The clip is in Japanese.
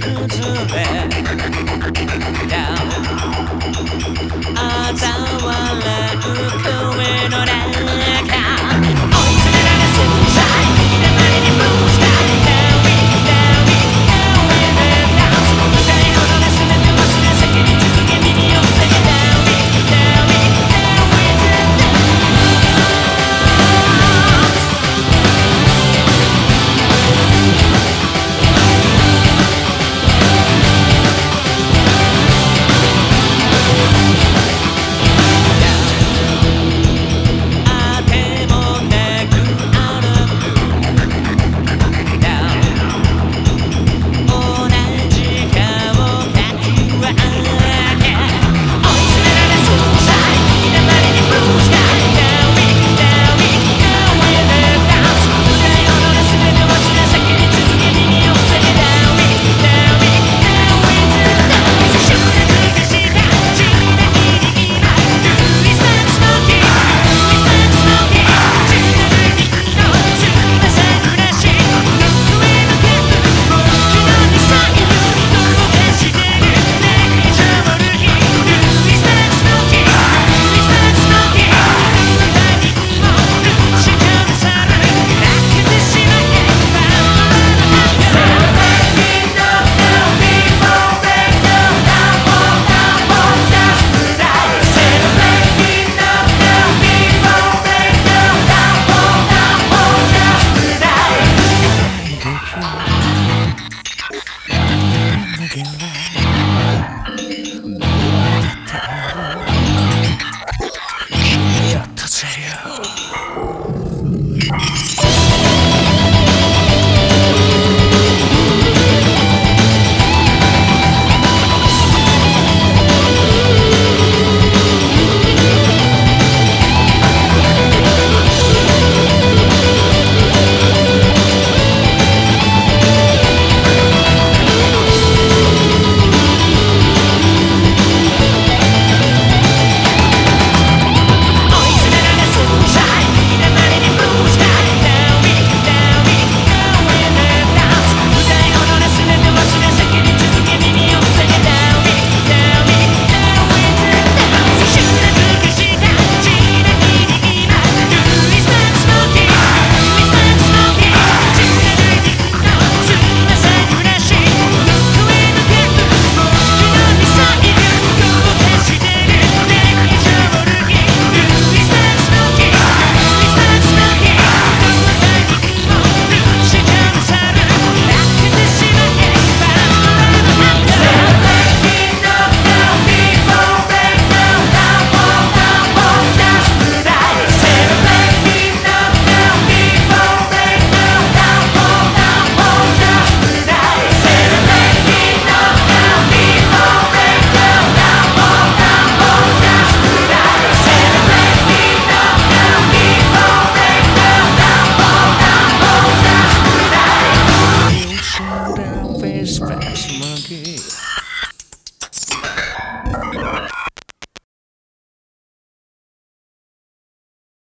to the. Face fast